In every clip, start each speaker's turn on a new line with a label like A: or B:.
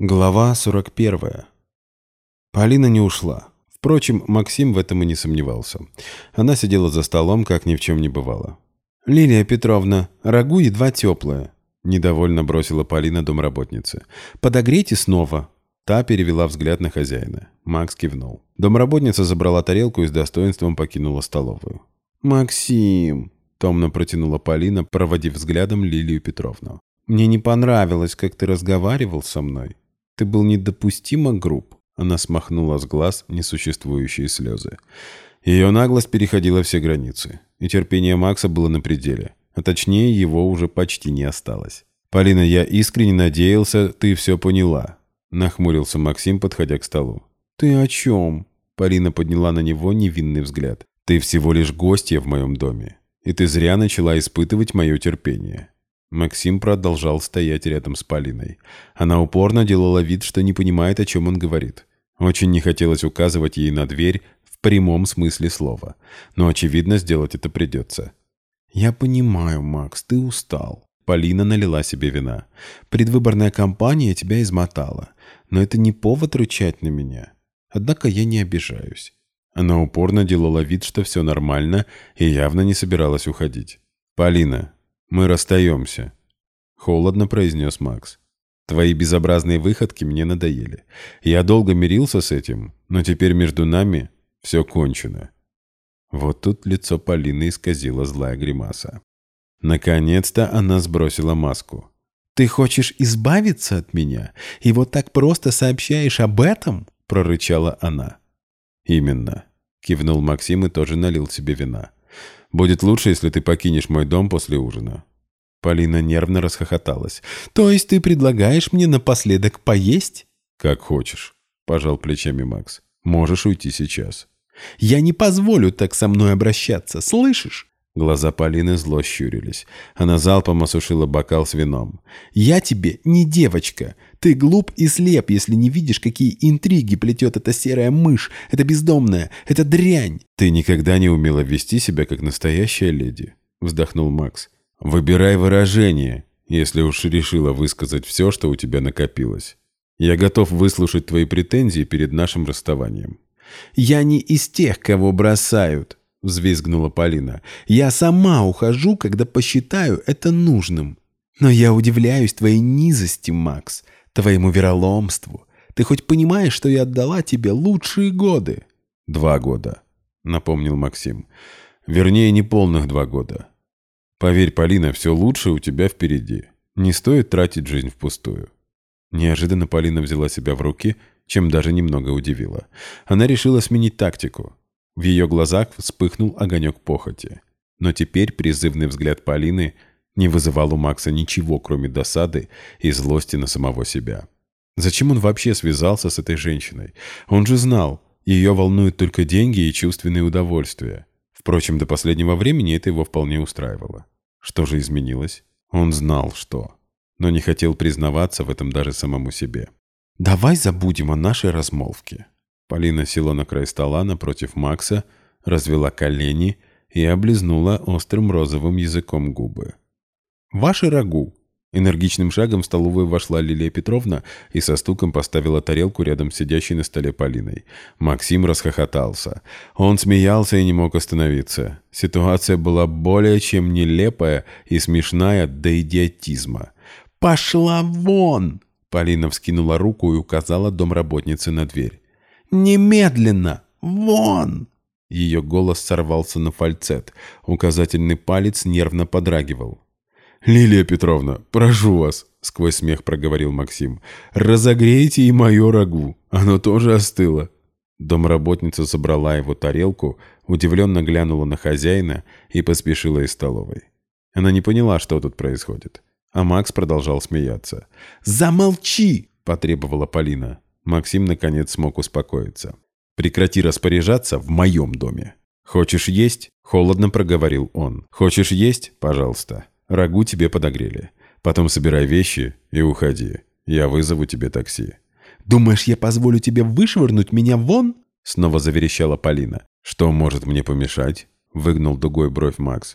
A: Глава 41. Полина не ушла. Впрочем, Максим в этом и не сомневался. Она сидела за столом, как ни в чем не бывало. «Лилия Петровна, рагу едва теплое», – недовольно бросила Полина домработнице. «Подогрейте снова». Та перевела взгляд на хозяина. Макс кивнул. Домработница забрала тарелку и с достоинством покинула столовую. «Максим», – томно протянула Полина, проводив взглядом Лилию Петровну. «Мне не понравилось, как ты разговаривал со мной. Ты был недопустимо груб. Она смахнула с глаз несуществующие слезы. Ее наглость переходила все границы, и терпение Макса было на пределе, а точнее его уже почти не осталось. «Полина, я искренне надеялся, ты все поняла», — нахмурился Максим, подходя к столу. «Ты о чем?» Полина подняла на него невинный взгляд. «Ты всего лишь гостья в моем доме, и ты зря начала испытывать мое терпение. Максим продолжал стоять рядом с Полиной. Она упорно делала вид, что не понимает, о чем он говорит. Очень не хотелось указывать ей на дверь в прямом смысле слова. Но, очевидно, сделать это придется. «Я понимаю, Макс, ты устал». Полина налила себе вина. «Предвыборная кампания тебя измотала. Но это не повод рычать на меня. Однако я не обижаюсь». Она упорно делала вид, что все нормально, и явно не собиралась уходить. «Полина, «Мы расстаемся», — холодно произнес Макс. «Твои безобразные выходки мне надоели. Я долго мирился с этим, но теперь между нами все кончено». Вот тут лицо Полины исказило злая гримаса. Наконец-то она сбросила маску. «Ты хочешь избавиться от меня? И вот так просто сообщаешь об этом?» — прорычала она. «Именно», — кивнул Максим и тоже налил себе вина. Будет лучше, если ты покинешь мой дом после ужина». Полина нервно расхохоталась. «То есть ты предлагаешь мне напоследок поесть?» «Как хочешь», — пожал плечами Макс. «Можешь уйти сейчас». «Я не позволю так со мной обращаться, слышишь?» Глаза Полины зло щурились. Она залпом осушила бокал с вином. «Я тебе не девочка. Ты глуп и слеп, если не видишь, какие интриги плетет эта серая мышь, эта бездомная, эта дрянь!» «Ты никогда не умела вести себя, как настоящая леди», — вздохнул Макс. «Выбирай выражение, если уж решила высказать все, что у тебя накопилось. Я готов выслушать твои претензии перед нашим расставанием». «Я не из тех, кого бросают», — взвизгнула Полина. «Я сама ухожу, когда посчитаю это нужным. Но я удивляюсь твоей низости, Макс, твоему вероломству. Ты хоть понимаешь, что я отдала тебе лучшие годы?» «Два года», — напомнил Максим. «Вернее, не полных два года. Поверь, Полина, все лучшее у тебя впереди. Не стоит тратить жизнь впустую». Неожиданно Полина взяла себя в руки, чем даже немного удивила. Она решила сменить тактику. В ее глазах вспыхнул огонек похоти. Но теперь призывный взгляд Полины не вызывал у Макса ничего, кроме досады и злости на самого себя. Зачем он вообще связался с этой женщиной? Он же знал, ее волнуют только деньги и чувственные удовольствия. Впрочем, до последнего времени это его вполне устраивало. Что же изменилось? Он знал, что. Но не хотел признаваться в этом даже самому себе. «Давай забудем о нашей размолвке», Полина села на край стола напротив Макса, развела колени и облизнула острым розовым языком губы. «Ваше рагу!» Энергичным шагом в столовую вошла Лилия Петровна и со стуком поставила тарелку рядом с сидящей на столе Полиной. Максим расхохотался. Он смеялся и не мог остановиться. Ситуация была более чем нелепая и смешная до идиотизма. «Пошла вон!» Полина вскинула руку и указала домработнице на дверь. Немедленно! Вон!» Ее голос сорвался на фальцет. Указательный палец нервно подрагивал. «Лилия Петровна, прошу вас!» — сквозь смех проговорил Максим. «Разогрейте и мое рагу. Оно тоже остыло». Домработница забрала его тарелку, удивленно глянула на хозяина и поспешила из столовой. Она не поняла, что тут происходит. А Макс продолжал смеяться. «Замолчи!» — потребовала Полина. Максим наконец смог успокоиться. «Прекрати распоряжаться в моем доме». «Хочешь есть?» – холодно проговорил он. «Хочешь есть? Пожалуйста. Рагу тебе подогрели. Потом собирай вещи и уходи. Я вызову тебе такси». «Думаешь, я позволю тебе вышвырнуть меня вон?» Снова заверещала Полина. «Что может мне помешать?» Выгнул дугой бровь Макс.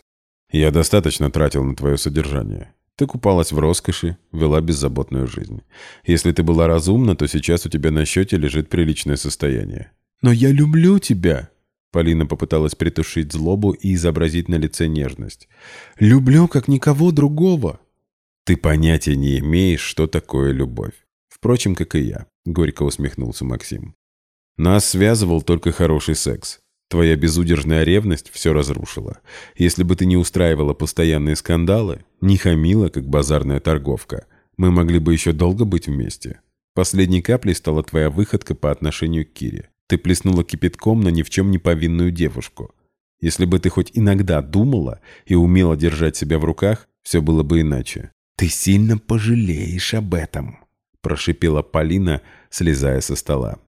A: «Я достаточно тратил на твое содержание. Ты купалась в роскоши, вела беззаботную жизнь. Если ты была разумна, то сейчас у тебя на счете лежит приличное состояние. «Но я люблю тебя!» Полина попыталась притушить злобу и изобразить на лице нежность. «Люблю, как никого другого!» «Ты понятия не имеешь, что такое любовь. Впрочем, как и я», — горько усмехнулся Максим. «Нас связывал только хороший секс. Твоя безудержная ревность все разрушила. Если бы ты не устраивала постоянные скандалы, не хамила, как базарная торговка, мы могли бы еще долго быть вместе. Последней каплей стала твоя выходка по отношению к Кире. Ты плеснула кипятком на ни в чем не повинную девушку. Если бы ты хоть иногда думала и умела держать себя в руках, все было бы иначе. «Ты сильно пожалеешь об этом», – прошипела Полина, слезая со стола.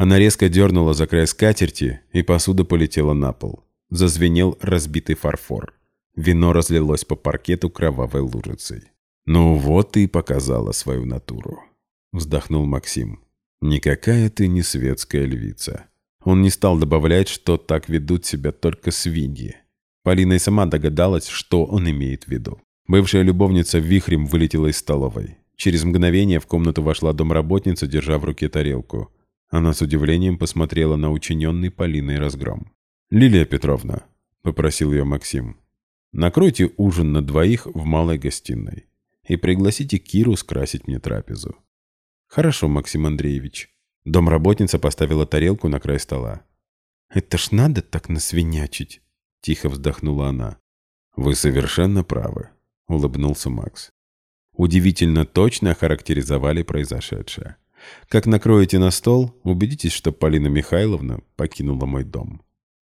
A: Она резко дернула за край скатерти, и посуда полетела на пол. Зазвенел разбитый фарфор. Вино разлилось по паркету кровавой лужицей. «Ну вот ты и показала свою натуру», — вздохнул Максим. «Никакая ты не светская львица». Он не стал добавлять, что так ведут себя только свиньи. Полина и сама догадалась, что он имеет в виду. Бывшая любовница вихрем вылетела из столовой. Через мгновение в комнату вошла домработница, держа в руке тарелку. Она с удивлением посмотрела на учиненный Полиной разгром. «Лилия Петровна», — попросил ее Максим, — «накройте ужин на двоих в малой гостиной и пригласите Киру скрасить мне трапезу». «Хорошо, Максим Андреевич». Домработница поставила тарелку на край стола. «Это ж надо так насвинячить», — тихо вздохнула она. «Вы совершенно правы», — улыбнулся Макс. Удивительно точно охарактеризовали произошедшее. Как накроете на стол, убедитесь, что Полина Михайловна покинула мой дом.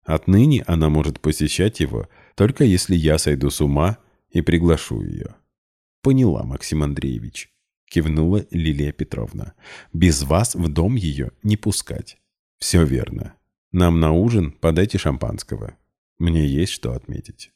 A: Отныне она может посещать его, только если я сойду с ума и приглашу ее. Поняла, Максим Андреевич. Кивнула Лилия Петровна. Без вас в дом ее не пускать. Все верно. Нам на ужин подайте шампанского. Мне есть что отметить.